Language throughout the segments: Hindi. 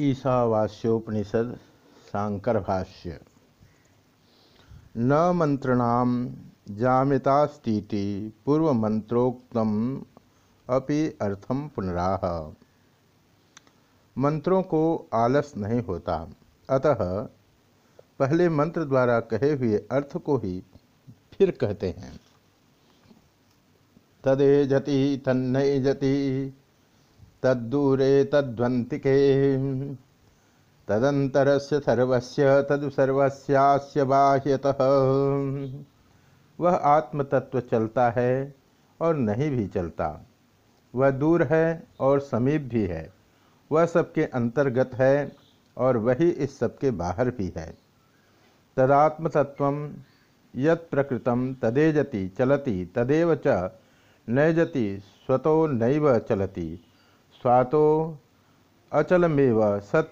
ईशावास्योपनिषद शांकर भाष्य न मंत्रणाम जामितास्तीति पूर्व मंत्रोक्तम अपि अर्थम पुनराह। मंत्रों को आलस नहीं होता। अतः पहले मंत्र द्वारा कहे हुए अर्थ को ही फिर कहते हैं। तदे जति तन्नय जति तद्दूरे तद्वंतिके। तदंतरस्य सर्वस्य, तदु सर्वस्यास्य बाह्यतः। वह आत्म तत्व चलता है और नहीं भी चलता। वह दूर है और समीप भी है। वह सबके अंतर्गत है और वही इस सबके बाहर भी है। तदात्म तत्व यत प्रकृतम तदेजति चलति, तदेव च नैजति स्वतो नैव चलति। स्वातो अचलमेव सत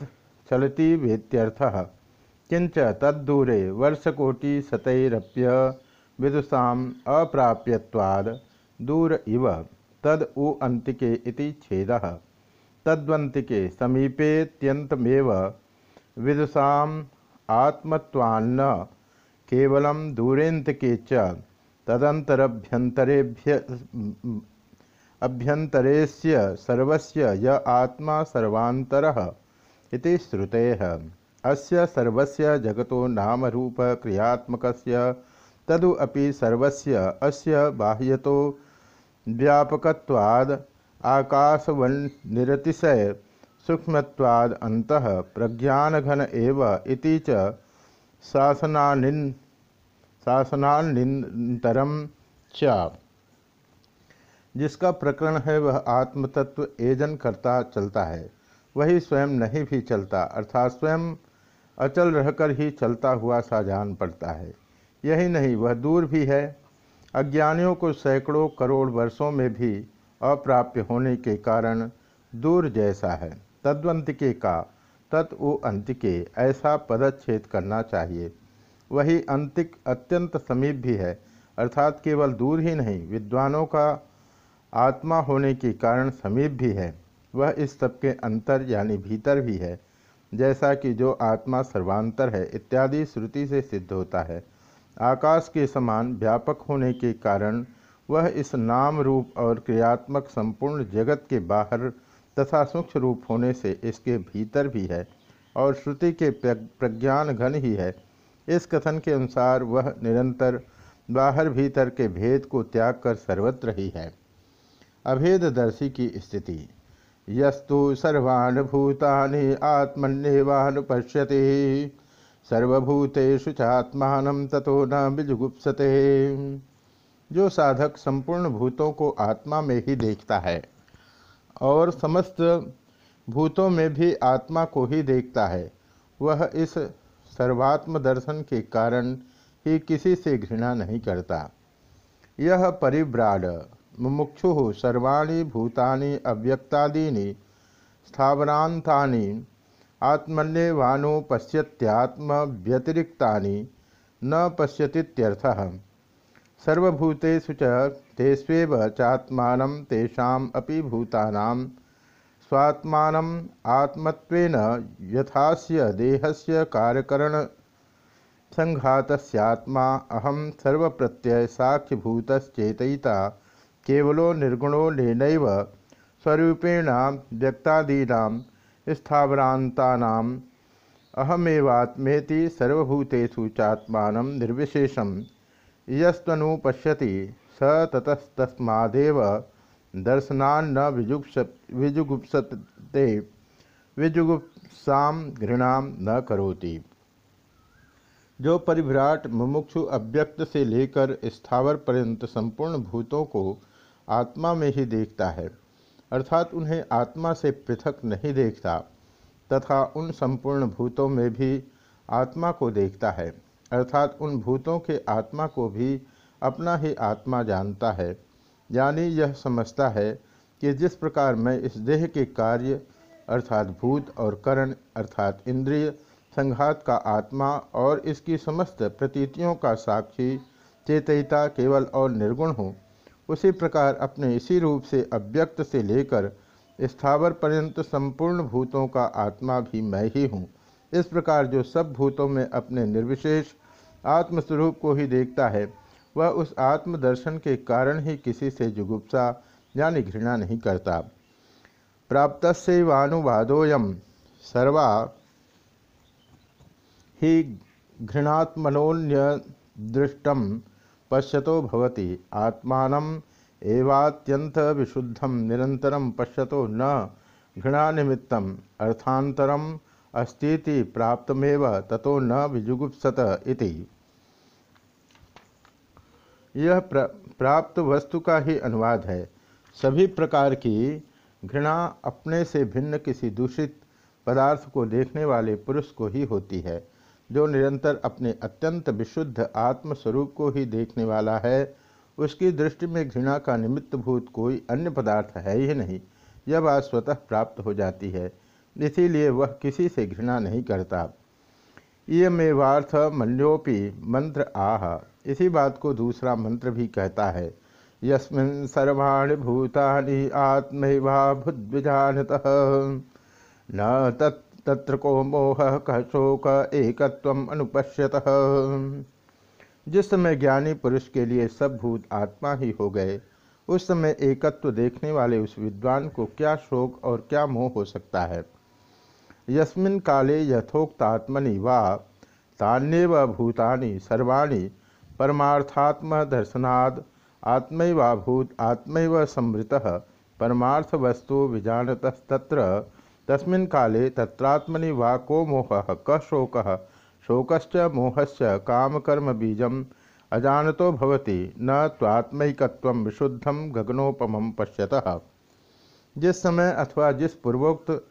चलती वेत्यर्थ। किंच तद्दूरे वर्षकोटि सतरप्य विदुषा अप्राप्यवाद दूर इव। तद उ अंतिके इति छेद। तद्वंतिके समीपेत्यंतमेव विदुषा आत्मत्वान्न केवलं दूरेन्तके च अभ्यंतरेस्य सर्वस्य य आत्मा सर्वांतरः इति श्रुतेः। अस्य सर्वस्य जगतो नाम रूप क्रियात्मकस्य, तदु अपि सर्वस्य अस्य बाह्यतो व्यापकत्वाद आकाशवन्निरतिशय सूक्ष्मत्वाद अंतः प्रज्ञानघन एव इति च शासनानिन शासनानितरम च। जिसका प्रकरण है वह आत्मतत्व एजन करता चलता है, वही स्वयं नहीं भी चलता, अर्थात स्वयं अचल रहकर ही चलता हुआ सा जान पड़ता है। यही नहीं, वह दूर भी है। अज्ञानियों को सैकड़ों करोड़ वर्षों में भी अप्राप्य होने के कारण दूर जैसा है। तद्वंतिके का तत्व अंतिके ऐसा पदच्छेद करना चाहिए। वही अंतिक अत्यंत समीप भी है, अर्थात केवल दूर ही नहीं, विद्वानों का आत्मा होने के कारण समीप भी है। वह इस सबके अंतर यानी भीतर भी है, जैसा कि जो आत्मा सर्वांतर है, इत्यादि श्रुति से सिद्ध होता है। आकाश के समान व्यापक होने के कारण वह इस नाम रूप और क्रियात्मक संपूर्ण जगत के बाहर तथा सूक्ष्म रूप होने से इसके भीतर भी है और श्रुति के प्रज्ञान घन ही है। इस कथन के अनुसार वह निरंतर बाहर भीतर के भेद को त्याग कर सर्वत्र ही है। अभेददर्शी की स्थिति। यस्तु सर्वान् भूतानि आत्मन्यवानुपश्यति। सर्वभूतेषु चात्मान ततो न बिजुगुप्सते जो साधक संपूर्ण भूतों को आत्मा में ही देखता है और समस्त भूतों में भी आत्मा को ही देखता है, वह इस सर्वात्म दर्शन के कारण ही किसी से घृणा नहीं करता। यह परिव्राड मुमुक्षु सर्वाणी भूतानि, अव्यक्तादीनि स्थावरांतानि आत्मन्यवानो पश्यत्यात्म व्यतिरिक्तानि न पश्यतीत्यर्थः। सर्वभूतेषु च तेष्वेव चात्मानं तेषाम् अपि भूतानां। स्वात्मानम् आत्मत्वेन यथास्य देहस्य कार्यकरण संघातस्यात्मा अहम सर्वप्रत्यय साक्ष्यभूतश्चेतयिता केवलो निर्गुणो लेन स्वरूपेण व्यक्तादीना स्थावरांतानाम अहमेवात्मेति सर्वभूतेषु चात्मान निर्विशेषम यस्तनु पश्यति स ततस्तस्मादेव दर्शनान्न विजुगुप्स विजुगुप्सते विजुगुप्सा घृणा न करोति। जो परिभ्राट मुमुक्षु अव्यक्त से लेकर स्थावर पर्यंत संपूर्ण भूतों को आत्मा में ही देखता है, अर्थात उन्हें आत्मा से पृथक नहीं देखता, तथा उन संपूर्ण भूतों में भी आत्मा को देखता है, अर्थात उन भूतों के आत्मा को भी अपना ही आत्मा जानता है। यानी यह समझता है कि जिस प्रकार मैं इस देह के कार्य, अर्थात भूत और करण, अर्थात इंद्रिय, संघात का आत्मा और इसकी समस्त प्रतीतियों का साक्षी, चेतयिता केवल और निर्गुण हूँ। उसी प्रकार अपने इसी रूप से अव्यक्त से लेकर स्थावर पर्यंत संपूर्ण भूतों का आत्मा भी मैं ही हूँ। इस प्रकार जो सब भूतों में अपने निर्विशेष आत्मस्वरूप को ही देखता है, वह उस आत्मदर्शन के कारण ही किसी से जुगुप्सा यानी घृणा नहीं करता। प्राप्त से वानुवादोयम सर्वा ही घृणात्मनोन्य दृष्टम पश्यतो भवति। आत्मान एवात्यंत विशुद्धम निरंतरम पश्यतो न। घृणानिमित्तम अर्थांतरम अस्तीति प्राप्तमेव ततो न विजुगुप्सत इति। यह प्राप्त वस्तु का ही अनुवाद है। सभी प्रकार की घृणा अपने से भिन्न किसी दूषित पदार्थ को देखने वाले पुरुष को ही होती है। जो निरंतर अपने अत्यंत विशुद्ध आत्म स्वरूप को ही देखने वाला है, उसकी दृष्टि में घृणा का निमित्तभूत कोई अन्य पदार्थ है ही नहीं, यह बात स्वतः प्राप्त हो जाती है। इसीलिए वह किसी से घृणा नहीं करता। इयमेवार्थ मल्योपि मंत्र आह। इसी बात को दूसरा मंत्र भी कहता है। यस्मिन् सर्वाणि भूतानि आत्मैवाभुद्विजानतः न तत् तत्र को मोह कह शोक एकत्वम अनुपश्यत। जिस समय ज्ञानी पुरुष के लिए सब भूत आत्मा ही हो गए, उस समय एकत्व देखने वाले उस विद्वान को क्या शोक और क्या मोह हो सकता है? यस्मिन काले यथोक्तात्मनि वा तान्यव भूतानि सर्वाणि परमार्थात्म दर्शनाद आत्मैवाभूत आत्मैव संवृत परमार्थ वस्तु विजानतस्तत्र तस्मिन् काले तत्रात्मनि वा को मोह, क शोक? शोकश्च मोहश्च कामकर्म बीजम अजानतो भवति, न त्वात्मकत्व विशुद्धम गगनोपम पश्यतः। जिस समय अथवा जिस पूर्वोक्त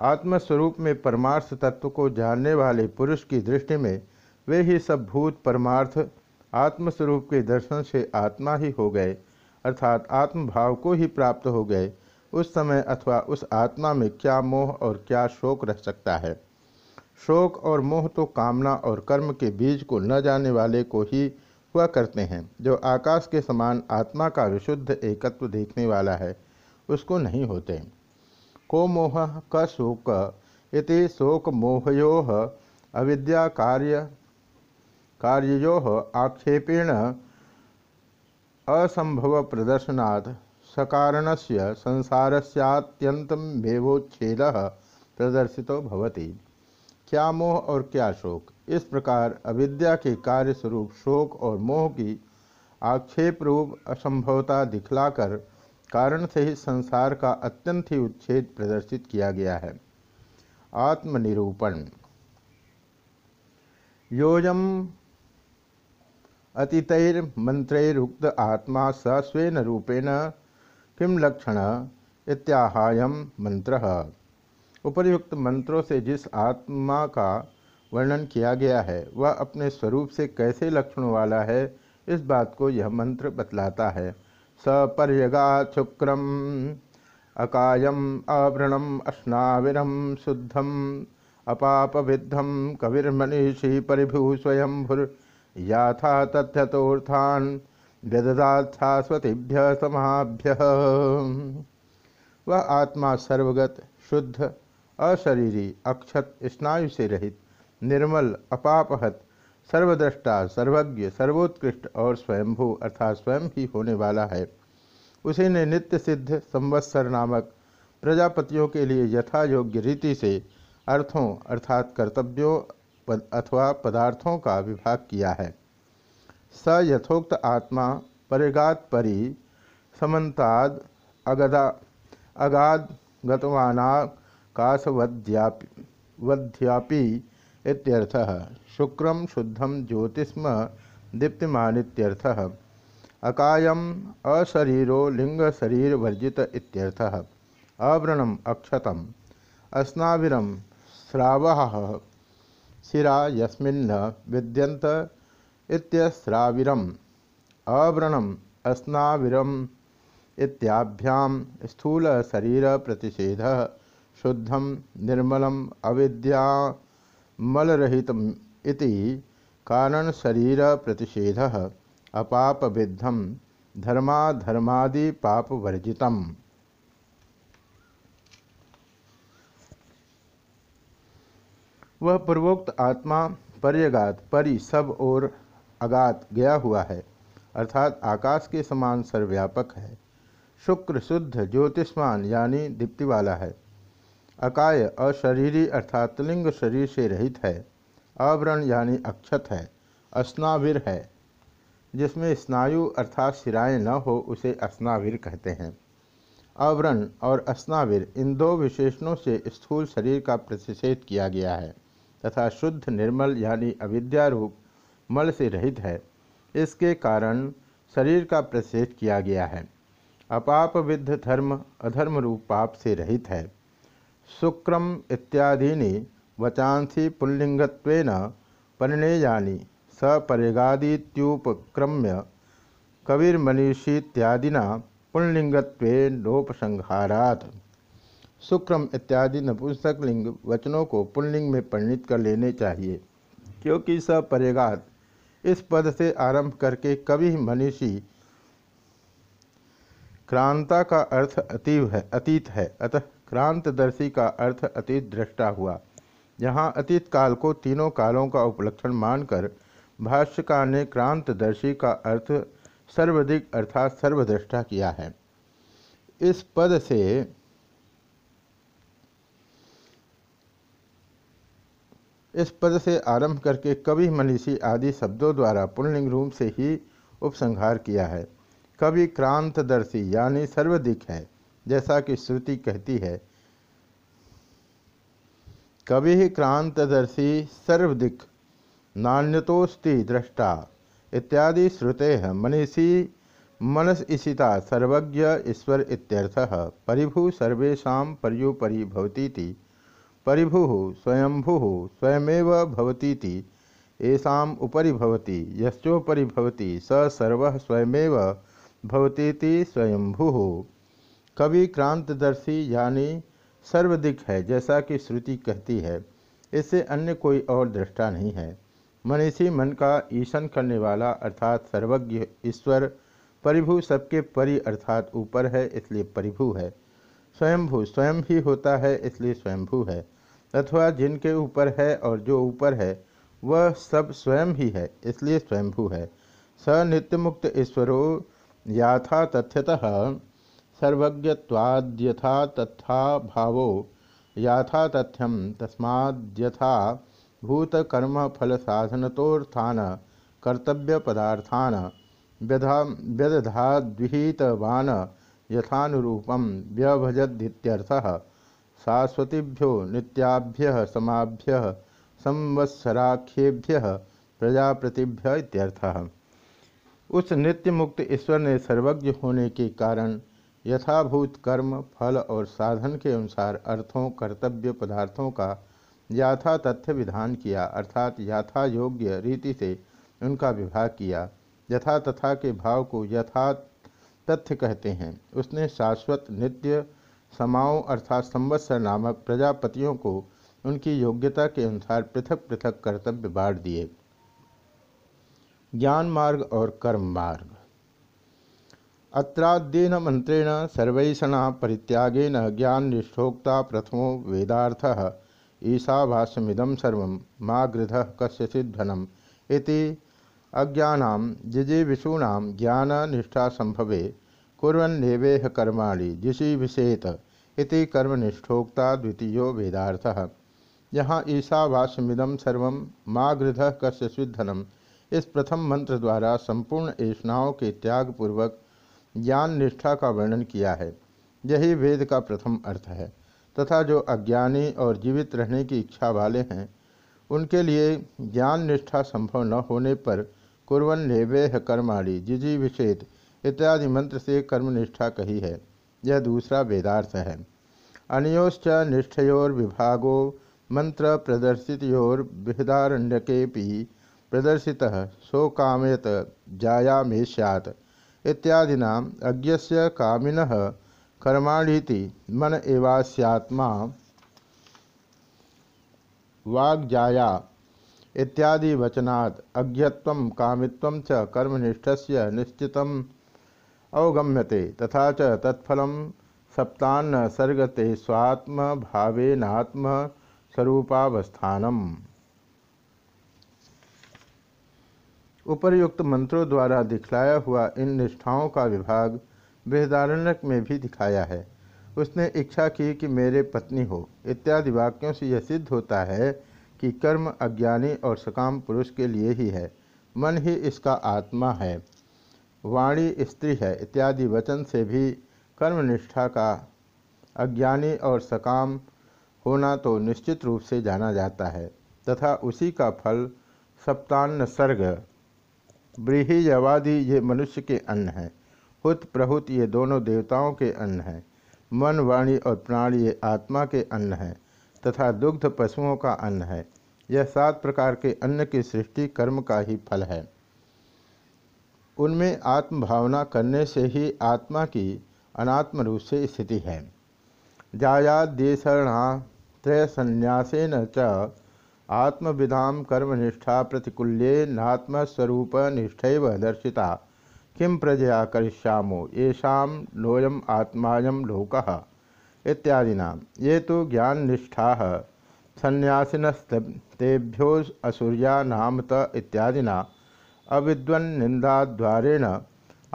आत्मस्वरूप में परमार्थ तत्व को जानने वाले पुरुष की दृष्टि में, वे ही सब भूत परमार्थ आत्मस्वरूप के दर्शन से आत्मा ही हो गए, अर्थात आत्मभाव को ही प्राप्त हो गए। उस समय अथवा उस आत्मा में क्या मोह और क्या शोक रह सकता है? शोक और मोह तो कामना और कर्म के बीज को न जाने वाले को ही हुआ करते हैं, जो आकाश के समान आत्मा का विशुद्ध एकत्व देखने वाला है, उसको नहीं होते। को मोह, क शोक, इति शोक मोहयो अविद्या कार्य कार्यो आक्षेपेण असंभव प्रदर्शनात् सकारण से संसारस्यात्यंतमेवोच्छेद प्रदर्शित भवति। क्या मोह और क्या शोक? इस प्रकार अविद्या के कार्य स्वरूप शोक और मोह की आक्षेप रूप असंभवता दिखलाकर कारण से ही संसार का अत्यंत ही उच्छेद प्रदर्शित किया गया है। आत्मनिरूपण। योजम अतितैर्मंत्रुक्त आत्मा स स्वेन रूपेण किम लक्षण इत्याहायम मंत्र। उपर्युक्त मंत्रों से जिस आत्मा का वर्णन किया गया है, वह अपने स्वरूप से कैसे लक्षण वाला है, इस बात को यह मंत्र बतलाता है। सपर्यगा शुक्रम अकायम आवृणम अश्नाविरम शुद्धम अपापविद्धम कविर्मनीषी परिभु स्वयंभुर याथा तथ्यतोर्थान व्यददात्थास्वतिभ्य समाभ्य। वह आत्मा सर्वगत, शुद्ध, अशरीरी, अक्षत स्नायु से रहित निर्मल, अपापहत, सर्वद्रष्टा, सर्वज्ञ, सर्वोत्कृष्ट और स्वयंभू अर्थात स्वयं ही होने वाला है। उसी ने नित्य सिद्ध संवत्सर नामक प्रजापतियों के लिए यथा योग्य रीति से अर्थों अर्थात कर्तव्यों अथवा पदार्थों का विभाग किया है। स यथोक्त आत्मा परिगात परि समन्ताद अगदा अगाध गतवानाकाशवध्यापी इत्यर्थः। शुक्रम शुद्धम ज्योतिष्म दीप्तिमानित्यर्थः। अकायम अशरीरो लिंग शरीर वर्जित इत्यर्थः। अव्रणम अक्षतम अस्नाविरम श्रावः शिरा यस्मिन्न विद्यंत इत्यस्राविरम। आवृणम, अस्नाविरम इत्याभ्याम स्थूल शरीर प्रतिषेध शुद्धम, निर्मलम अविद्यामलरहित इति कारण शरीर प्रतिषेध अपाप विद्धम धर्माधर्मादि पाप वह पूर्वोक्त आत्मा, पर्यगात, परि, सब और अगात गया हुआ है, अर्थात आकाश के समान सर्वव्यापक है। शुक्र शुद्ध ज्योतिष्मान यानी दीप्ति वाला है। अकाय अशरीरी अर्थात लिंग शरीर से रहित है। आवरण यानी अक्षत है अस्नाविर है। जिसमें स्नायु अर्थात सिराएँ न हो उसे अस्नाविर कहते हैं। आवरण और अस्नाविर इन दो विशेषणों से स्थूल शरीर का प्रतिषेध किया गया है, तथा शुद्ध निर्मल यानी अविद्यारूप मल से रहित है। इसके कारण शरीर का प्रतिषेध किया गया है। अपाप विद्ध धर्म अधर्म रूप पाप से रहित है। शुक्रम इत्यादीनि वचांसी पुल्लिंगत्वेन परिणेयानि सपरिगादीत्युपक्रम्य कविर्मनीषीत्यादिना पुल्लिंगत्वेनोपसंहारात् शुक्रम इत्यादि नपुंसक लिंग वचनों को पुल्लिंग में परिणित कर लेने चाहिए, क्योंकि सपरिगात इस पद से आरंभ करके कवि मनीषी, क्रांता का अर्थ अतीव है, अतीत है। अतः क्रांतदर्शी का अर्थ अतीत दृष्टा हुआ। यहाँ अतीत काल को तीनों कालों का उपलक्षण मानकर भाष्यकार ने क्रांतदर्शी का अर्थ सर्वाधिक अर्थात सर्वदृष्टा किया है। इस पद से इस पद से आरंभ करके कवि मनीषी आदि शब्दों द्वारा पुल्लिंग रूप से ही उपसंहार किया है। कवि क्रांतदर्शी यानी सर्वदिक है, जैसा कि श्रुति कहती है। कवि क्रांतदर्शी, सर्वदिक नान्यतोस्ति दृष्टा इत्यादि श्रुते हैं मनीषी मनस इशिता सर्वज्ञ ईश्वर इत्यर्थः, परिभु सर्वेशा पर्युपरी भवती परिभु स्वयंभु स्वयमेव भवतीति येषाम उपरि भवति, यश्चोपरि भवति, स सर्व स्वयमेव भवतीति स्वयंभु। कवि क्रांतदर्शी यानी सर्वदिक है, जैसा कि श्रुति कहती है, इससे अन्य कोई और दृष्टा नहीं है। मनीषी मन का ईशन करने वाला, अर्थात सर्वज्ञ ईश्वर, परिभु सबके परि, अर्थात ऊपर है, इसलिए परिभु है। स्वयंभू, स्वयं ही होता है, इसलिए स्वयंभू है। अथवा जिनके ऊपर है और जो ऊपर है, वह सब स्वयं ही है, इसलिए स्वयंभू है। स नित्य मुक्त ईश्वरो याथा तथ्यतः सर्वज्ञत्वाद्यथा तथा भावो याथा तथ्यम तस्माद्यथा भूतकर्म फल साधनतोर्थान कर्तव्य पदार्थान व्यदधाद्विहितवान। यथानुरूपम व्यभजद्यर्थः शाश्वतीभ्यो नित्याभ्य, समाभ्य, संवत्सराख्येभ्य प्रजापतिभ्य उस नित्य मुक्त ईश्वर ने सर्वज्ञ होने के कारण यथाभूत कर्म, फल और साधन के अनुसार अर्थों, कर्तव्य पदार्थों का याथा तथ्य विधान किया, अर्थात याथा योग्य रीति से उनका विभाग किया। यथा तथा के भाव को यथा तथ्य कहते हैं। उसने शाश्वत नित्य समाओं अर्थात संवत्सर नामक प्रजापतियों को उनकी योग्यता के अनुसार पृथक पृथक कर्तव्य बांट दिए। ज्ञान मार्ग और कर्म मार्ग। अत्राद्यन मंत्रेण सर्वैषणा परित्यागेन ज्ञान निष्ठोक्ता प्रथमो वेदार्थ ईशाभाष्यमिदम सर्व माँ गृध कस्यचिध्वनम इति अज्ञानाम, जिजीविषूणाम ज्ञान निष्ठा संभवे कुरेह कर्माणि जिशीभिषेत इति कर्मनिष्ठोक्ता द्वितीयो वेदार्थः। यहाँ ईशावास्यमिदम सर्व माँ गृध कस्यचिधनम इस प्रथम मंत्र द्वारा संपूर्ण ऐषणाओं के त्याग पूर्वक ज्ञान निष्ठा का वर्णन किया है। यही वेद का प्रथम अर्थ है। तथा जो अज्ञानी और जीवित रहने की इच्छा वाले हैं, उनके लिए ज्ञान निष्ठा संभव न होने पर कुरन नेवेह कर्माणी, जिजी विषेद इत्यादि मंत्र से कर्मनिष्ठा कही है। यह दूसरा वेदार्थ है। अनयोश्च निष्ठयोर विभागो मंत्र प्रदर्शितोर बृहदारण्यके प्रदर्शितः शोकामयत जायामे सैत् इत्यादिना अज्ञस्य कामिनः कर्माणीति मन एवास्यात्मा वाग्जाया इत्यादि वचनात् अज्ञत्वं कामित्वं च कर्मनिष्ठ से निश्चित अवगम्यते तथा च तत्फलं सप्तान्न सर्गते स्वात्म भावनात्म स्वरूपावस्थानम उपर्युक्त मंत्रों द्वारा दिखलाया हुआ इन निष्ठाओं का विभाग बृहदारण्यक में भी दिखाया है। उसने इच्छा की कि मेरे पत्नी हो। इत्यादि वाक्यों से यह सिद्ध होता है कि कर्म अज्ञानी और सकाम पुरुष के लिए ही है। मन ही इसका आत्मा है। वाणी, स्त्री है इत्यादि वचन से भी कर्मनिष्ठा का अज्ञानी और सकाम होना तो निश्चित रूप से जाना जाता है। तथा उसी का फल सप्तान्न सर्ग ब्रीहियवादी ये मनुष्य के अन्न हैं। हुत प्रहुत ये दोनों देवताओं के अन्न हैं। मन, वाणी और प्राण ये आत्मा के अन्न हैं। तथा दुग्ध पशुओं का अन्न है। यह सात प्रकार के अन्न की सृष्टि कर्म का ही फल है। उनमें आत्मभावना करने से ही आत्मा की अनात्म रूप से स्थिति है। जायादेशरणा त्रय संन्यासेन च आत्मविधाम कर्मनिष्ठा प्रतिकूल्ये नात्मस्वरूप निष्ठैव दर्शिता। किम प्रजया करिष्यामो येषा नोयम आत्मायम लोक। इत्यादिना। ये तो ज्ञान निष्ठा संन्यासिनस्तेभ्यो असुरिया नामत इत्यादिना। अविद्वन्निंदाद्वारेण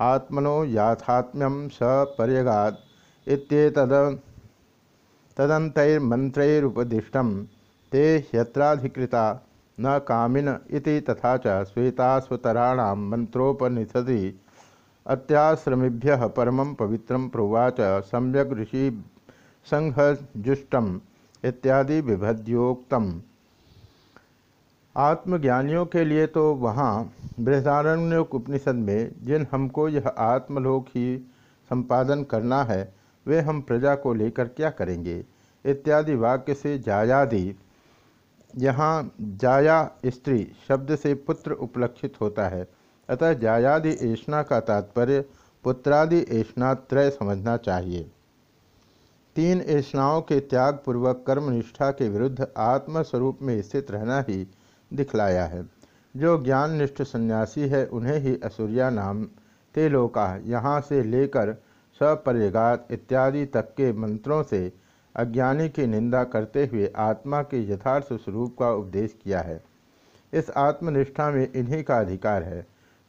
आत्मनो याथात्म्यम स इत्येतद ते ह्यत्राधिकृता न कामिन इति तथा च श्वेतास्वतराण मंत्रोपनिषदि अत्याश्रमीभ्य परम पवित्र प्रोवाच। सम्यक ऋषि संघजुष्टम इत्यादि विभद्योक्तम आत्मज्ञानियों के लिए तो वहाँ बृहदारण्य उपनिषद में जिन हमको यह आत्मलोक ही संपादन करना है, वे हम प्रजा को लेकर क्या करेंगे? इत्यादि वाक्य से जायादि। यहाँ जाया स्त्री शब्द से पुत्र उपलक्षित होता है। अतः जायादि ऐष्णा का तात्पर्य पुत्रादि ऐष्णात्रय समझना चाहिए। तीन ऐसाओं के त्याग पूर्वक कर्मनिष्ठा के विरुद्ध आत्मस्वरूप में स्थित रहना ही दिखलाया है। जो ज्ञाननिष्ठ सन्यासी है, उन्हें ही असुरिया नाम तेलोका यहाँ से लेकर सपर्यगात इत्यादि तक के मंत्रों से अज्ञानी की निंदा करते हुए आत्मा के यथार्थ स्वरूप का उपदेश किया है। इस आत्मनिष्ठा में इन्हीं का अधिकार है,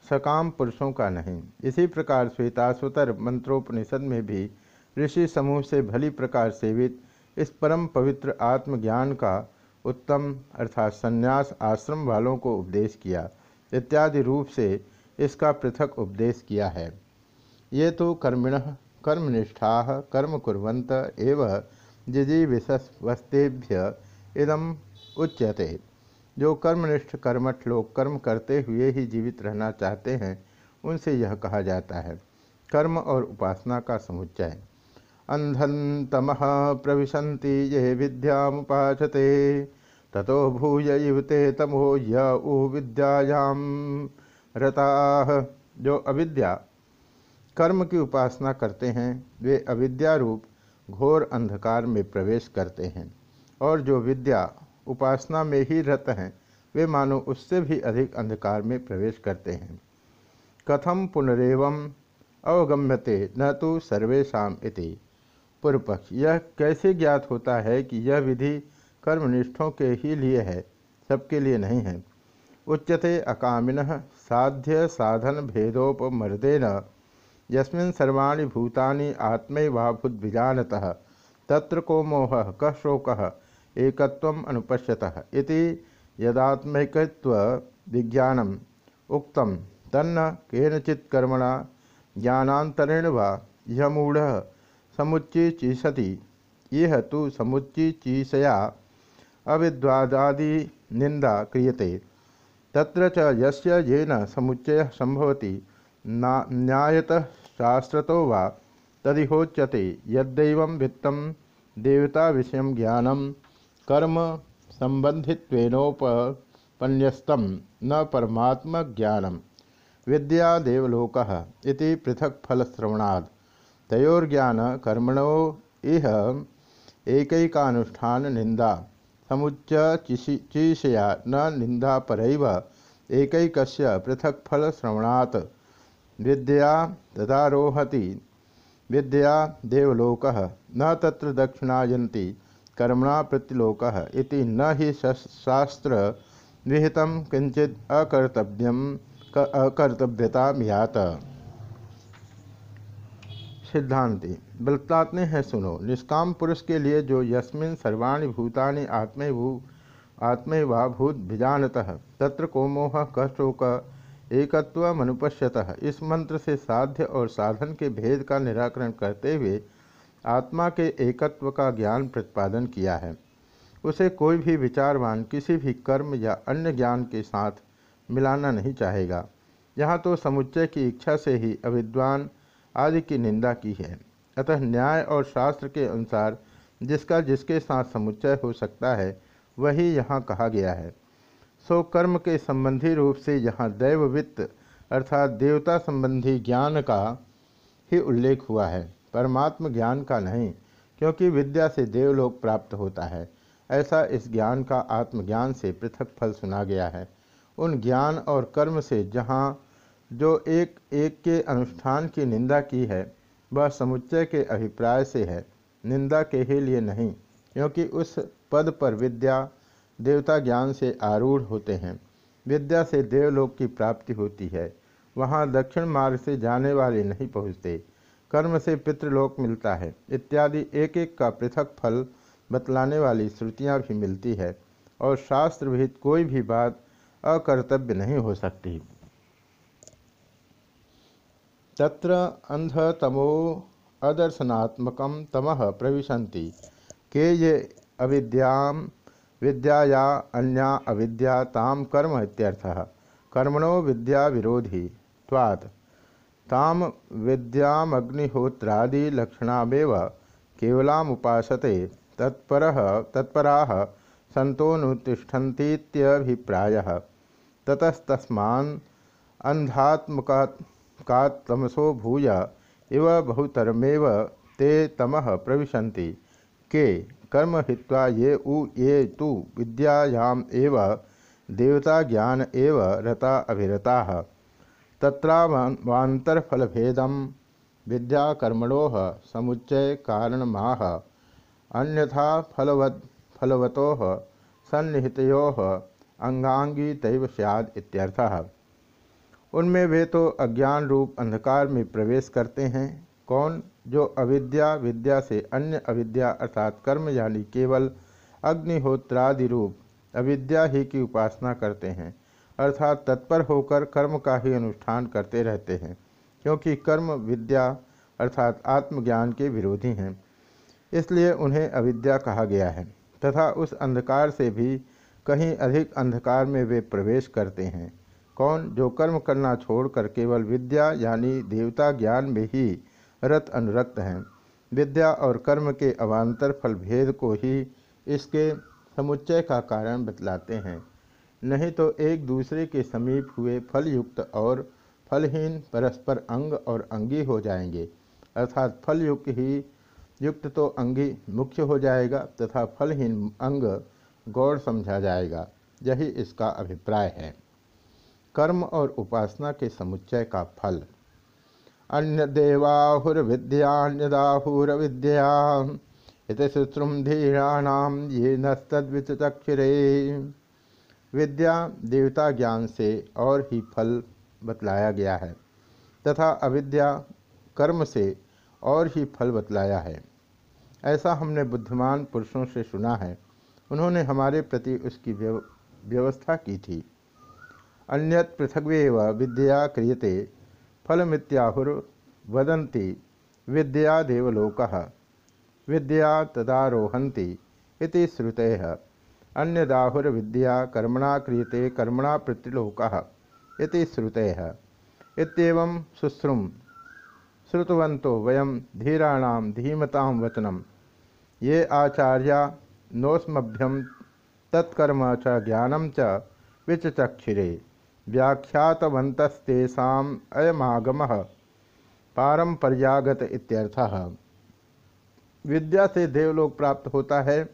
सकाम पुरुषों का नहीं। इसी प्रकार श्वेताश्वतर मंत्रोपनिषद में भी ऋषि समूह से भली प्रकार सेवित, इस परम पवित्र आत्मज्ञान का उत्तम, अर्थात संन्यास आश्रम वालों को उपदेश किया, इत्यादि रूप से इसका पृथक उपदेश किया है। ये तो कर्मिण, कर्मनिष्ठा, कर्म कुरंत एव जिजीविषस्वस्तेभ्य इदम उच्यते। जो कर्मनिष्ठ, कर्मठ लोग कर्म करते हुए ही जीवित रहना चाहते हैं, उनसे यह कहा जाता है, कर्म और उपासना का समुच्चय। अंधन तम प्रविशंति ये विद्या मुपाचते ततो भूय युवते तमो य उ विद्यायाम रता। जो अविद्या, कर्म की उपासना करते हैं, वे अविद्या रूप घोर अंधकार में प्रवेश करते हैं। और जो विद्या उपासना में ही रत हैं, वे मानो उससे भी अधिक अंधकार में प्रवेश करते हैं। कथम पुनरेवम अवगम्यते न तो सर्वेशा इति पूर्वपक्ष यह कैसे ज्ञात होता है कि यह विधि कर्मनिष्ठों के ही लिए है, सबके लिए नहीं है? उच्यते अकामिन साध्य साधन भेदोपमर्देन। यस्मिन् सर्वाणि भूतानि आत्मैवाभूद्विजानतः, तत्र को मोह, कः शोकः, एकत्वम् अनुपश्यतः। इति यदात्मैकत्वविज्ञानम् उक्तं तन्न केनचित् कर्मणा ज्ञानान्तरेण वा यह मूढ़ समुच्चीचीषति। इह तु समुच्चीचीषया अविद्वादादि निंदा क्रियते। तत्र च यस्य येन समुच्चयः संभवति न्यायतः शास्त्रतो वा, तदिहोच्यते यद्दैव देवता विषय ज्ञानम कर्म संबंधित्वेनोपन्यस्तम न परमात्म ज्ञानम विद्या देवलोक इति पृथक फल श्रवणाद तयोर्ज्ञान कर्मणो इह एकैकानुष्ठान निंदा। समुच्च चीषया न निंदा परैव एकैकस्य पृथक फल श्रवणात् विद्या तदारोहति। विद्या देवलोक न तत्र दक्षिणायन्ति। कर्मणा प्रतिलोक इति न ही शास्त्र विहित किंचित अकर्तव्यम अकर्तव्यता यात। सिद्धांति बलतात्ने हैं सुनो। निष्काम पुरुष के लिए जो यस्मिन सर्वाणी भूतानि आत्मभू आत्मवा भूत भिजानतः, तत्र को मोह कशोक एकत्व मनुपश्यतः। इस मंत्र से साध्य और साधन के भेद का निराकरण करते हुए आत्मा के एकत्व का ज्ञान प्रतिपादन किया है। उसे कोई भी विचारवान, किसी भी कर्म या अन्य ज्ञान के साथ मिलाना नहीं चाहेगा। यहाँ तो समुच्चय की इच्छा से ही अविद्वान आदि की निंदा की है। अतः न्याय और शास्त्र के अनुसार जिसका जिसके साथ समुच्चय हो सकता है, वही यहाँ कहा गया है। सो कर्म के संबंधी रूप से यहाँ दैववित्त अर्थात देवता संबंधी ज्ञान का ही उल्लेख हुआ है। परमात्म ज्ञान का नहीं, क्योंकि विद्या से देवलोक प्राप्त होता है। ऐसा इस ज्ञान का आत्मज्ञान से पृथक फल सुना गया है। उन ज्ञान और कर्म से जहाँ जो एक एक के अनुष्ठान की निंदा की है, वह समुच्चय के अभिप्राय से है। निंदा के ही लिए नहीं, क्योंकि उस पद पर विद्या, देवता ज्ञान से आरूढ़ होते हैं। विद्या से देवलोक की प्राप्ति होती है। वहाँ दक्षिण मार्ग से जाने वाले नहीं पहुँचते। कर्म से पितृलोक मिलता है। इत्यादि एक एक का पृथक फल बतलाने वाली श्रुतियाँ भी मिलती है, और शास्त्र विहित कोई भी बात अकर्तव्य नहीं हो सकती। तत्र अंधतमो अदर्शनात्मक तम प्रविशन्ति। के ये अविद्या, विद्याया अन्या अविद्या ताम कर्म इत्यर्थः। कर्मणो विद्या विरोधी, त्वात्। ताम विद्यामग्निहोत्रादिलक्षणामेव केवलामुपासते, तत्परः, तत्पराः सन्तोनुतिष्ठन्तीत्यभिप्रायः। ततस्तस्मान् अंधात्मकात्मसो भूय इव बहुतरमेव ते तमः प्रविशन्ति। के कर्म हित्वा ये उ ये तो विद्यायाम एव देवता ज्ञान एव रता अभिरता। तत्रावान्तरफलभेदम विद्याकर्मणो समुच्चय कारणमाह अन्यथा फलवत फलवतो सन्निहितो अंगांगी तैव सैद इत्यर्थः। उनमें वे तो अज्ञान रूप अंधकार में प्रवेश करते हैं। कौन? जो अविद्या, विद्या से अन्य अविद्या अर्थात कर्म यानी केवल अग्निहोत्रादि रूप अविद्या ही की उपासना करते हैं, अर्थात तत्पर होकर कर्म का ही अनुष्ठान करते रहते हैं, क्योंकि कर्म, विद्या अर्थात आत्मज्ञान के विरोधी हैं, इसलिए उन्हें अविद्या कहा गया है। तथा उस अंधकार से भी कहीं अधिक अंधकार में वे प्रवेश करते हैं। कौन जो कर्म करना छोड़कर केवल विद्या यानी देवता ज्ञान में ही रत अनुरक्त हैं। विद्या और कर्म के अवान्तर फल भेद को ही इसके समुच्चय का कारण बतलाते हैं। नहीं तो एक दूसरे के समीप हुए फलयुक्त और फलहीन परस्पर अंग और अंगी हो जाएँगे। अर्थात फलयुक्त ही युक्त तो अंगी मुख्य हो जाएगा तथा फलहीन अंग गौड़ समझा जाएगा। यही इसका अभिप्राय है। कर्म और उपासना के समुच्चय का फल। अन्य देवाहुर्विद्यान्यदाहुरविद्या इत शुश्रुम धीराणाम ये नस्तद्विचक्षुरे। विद्या देवता ज्ञान से और ही फल बतलाया गया है, तथा अविद्या कर्म से और ही फल बतलाया है। ऐसा हमने बुद्धिमान पुरुषों से सुना है। उन्होंने हमारे प्रति उसकी व्यवस्था की थी। अन्यत पृथग्वेव विद्या क्रियते, फलमित्याहुर्वदन्ति विद्या देवलोक विद्या तदारोहन्ति इति श्रुतः। अन्यदाहुर्विद्या कर्मणा क्रियते, कर्मणा प्रतिलोक श्रुतः। इत्येवं शुश्रुम श्रुतवन्तो वयम धीराणां धीमतां वचनम ये आचार्या नोस्मभ्यम तत्कर्म च ज्ञानम च विचचक्षिरे व्याख्यातवंतस्तेषाम अयमागम। पारंपर्यागत इत्यर्थः। विद्या से देवलोक प्राप्त होता है,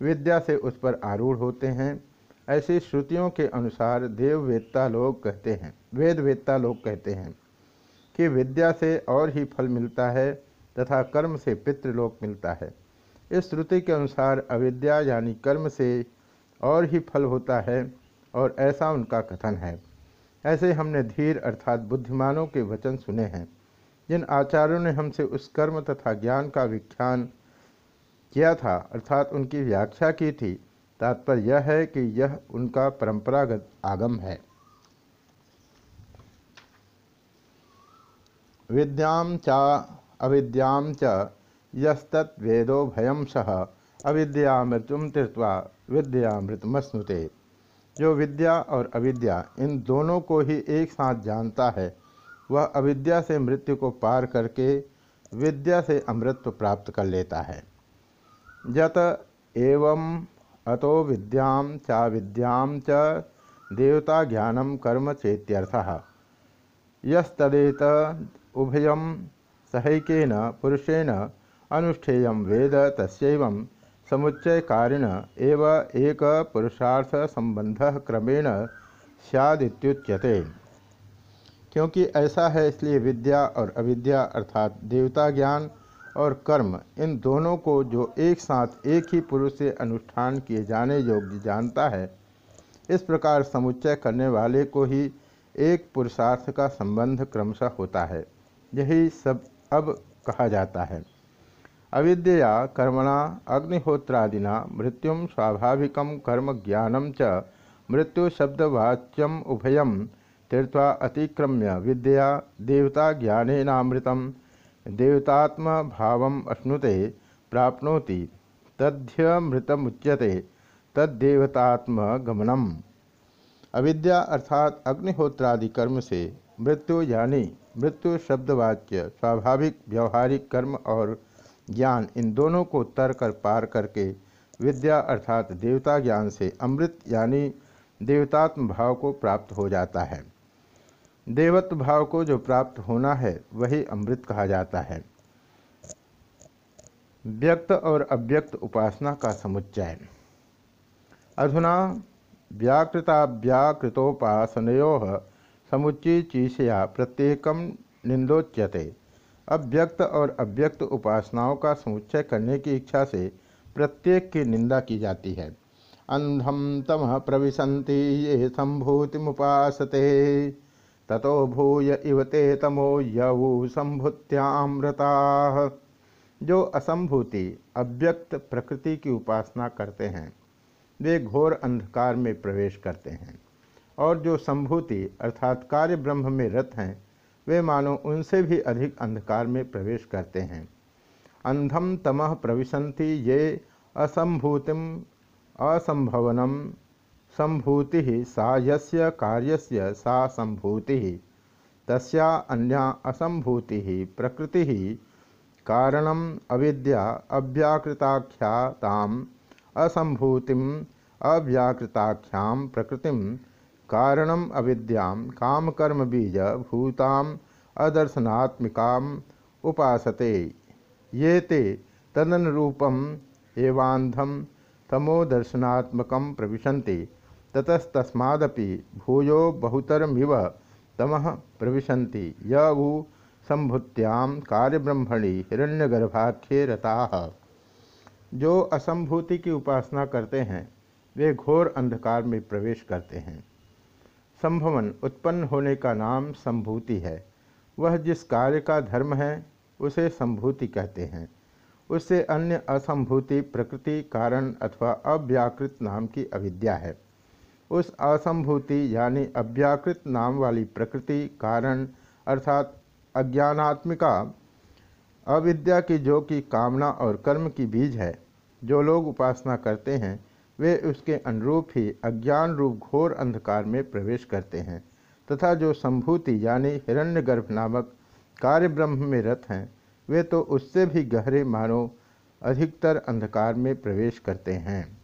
विद्या से उस पर आरूढ़ होते हैं। ऐसी श्रुतियों के अनुसार देववेत्ता लोग कहते हैं, वेदवेत्ता लोग कहते हैं कि विद्या से और ही फल मिलता है तथा कर्म से पितृलोक मिलता है। इस श्रुति के अनुसार अविद्या यानी कर्म से और ही फल होता है। और ऐसा उनका कथन है। ऐसे हमने धीर अर्थात बुद्धिमानों के वचन सुने हैं। जिन आचार्यों ने हमसे उस कर्म तथा ज्ञान का विख्यान किया था, अर्थात उनकी व्याख्या की थी, तात्पर्य यह है कि यह उनका परंपरागत आगम है। विद्याम चा अविद्याम च यस्तत्वेदो भयम सह अविद्यामृतुम तीर्थवा विद्यामृतमस्नुते जो विद्या और अविद्या इन दोनों को ही एक साथ जानता है, वह अविद्या से मृत्यु को पार करके विद्या से अमृत प्राप्त कर लेता है। जत एवं अतो विद्याम चा विद्याम च देवता ज्ञानम कर्म चेत्यर्थ। यस्तदेत उभयम सहैकेन पुरुषेण अनुष्ठेय वेद तस्व समुच्चय कारिण एव एक पुरुषार्थ संबंध क्रमेण सैदित्युच्यते क्योंकि ऐसा है इसलिए विद्या और अविद्या अर्थात देवता ज्ञान और कर्म, इन दोनों को जो एक साथ एक ही पुरुष से अनुष्ठान किए जाने योग्य जानता है, इस प्रकार समुच्चय करने वाले को ही एक पुरुषार्थ का संबंध क्रमशः होता है। यही सब अब कहा जाता है। अविद्या कर्मणा अग्निहोत्रादिना मृत्यु स्वाभाविक कर्म ज्ञानम च मृत्यु शब्दवाच्यम उभयम तीर्थवा अतिक्रम्य विद्या देवता ज्ञानेनामृत देवतात्म भाव अश्नुते प्राप्नोति तद्यमृतमुच्यते तद्देवतात्म गमनम अविद्या अर्थात अग्निहोत्रादि कर्म से मृत्यु यानी मृत्यु शब्दवाच्य स्वाभाविक व्यवहारिक कर्म और ज्ञान इन दोनों को तर कर पार करके विद्या अर्थात देवता ज्ञान से अमृत यानी देवतात्म भाव को प्राप्त हो जाता है। देवत्व भाव को जो प्राप्त होना है, वही अमृत कहा जाता है। व्यक्त और अव्यक्त उपासना का समुच्चय। अधुना व्याकृताव्याकृतोपासनो समुच्ची चीषया प्रत्येक निंदोच्यते अब व्यक्त और अव्यक्त उपासनाओं का समुच्चय करने की इच्छा से प्रत्येक की निंदा की जाती है। अंधम तम प्रविशंति ये संभूति मुसते ततो भूय इवते तमो यऊ संभुत्यामृता। जो असंभूति, अव्यक्त प्रकृति की उपासना करते हैं, वे घोर अंधकार में प्रवेश करते हैं। और जो संभूति, अर्थात कार्य ब्रह्म में रत हैं वे मानो उनसे भी अधिक अंधकार में प्रवेश करते हैं। अंधम तमह प्रविशंति ये असंभूतिम असंभवनम संभूति सा यस्य कार्यस्य सा संभूति। तस्या अन्या असंभूति प्रकृति। कारणम अविद्या अव्याकृताख्याताम। असंभूतिम अव्याकृताख्या प्रकृति कारणम अविद्या कामकर्म बीज भूताम अदर्शनात्मिका उपासते। ये ते तदनुरूपम एवांधम तमोदर्शनात्मक प्रविशन्ति। ततस्तस्मादपि भूयो बहुतरमिव, तमः प्रविशन्ति। य संभुत्याम कार्यब्रह्मणि हिरण्यगर्भाख्ये रता। जो असंभूति की उपासना करते हैं, वे घोर अंधकार में प्रवेश करते हैं। संभवन उत्पन्न होने का नाम संभूति है। वह जिस कार्य का धर्म है, उसे संभूति कहते हैं। उससे अन्य असंभूति, प्रकृति, कारण अथवा अव्याकृत नाम की अविद्या है। उस असंभूति यानी अव्याकृत नाम वाली प्रकृति, कारण अर्थात अज्ञानात्मिका, अविद्या की जो कि कामना और कर्म की बीज है, जो लोग उपासना करते हैं वे उसके अनुरूप ही अज्ञान रूप घोर अंधकार में प्रवेश करते हैं, तथा जो संभूति यानी हिरण्यगर्भ नामक कार्य ब्रह्म में रत हैं, वे तो उससे भी गहरे मानो अधिकतर अंधकार में प्रवेश करते हैं।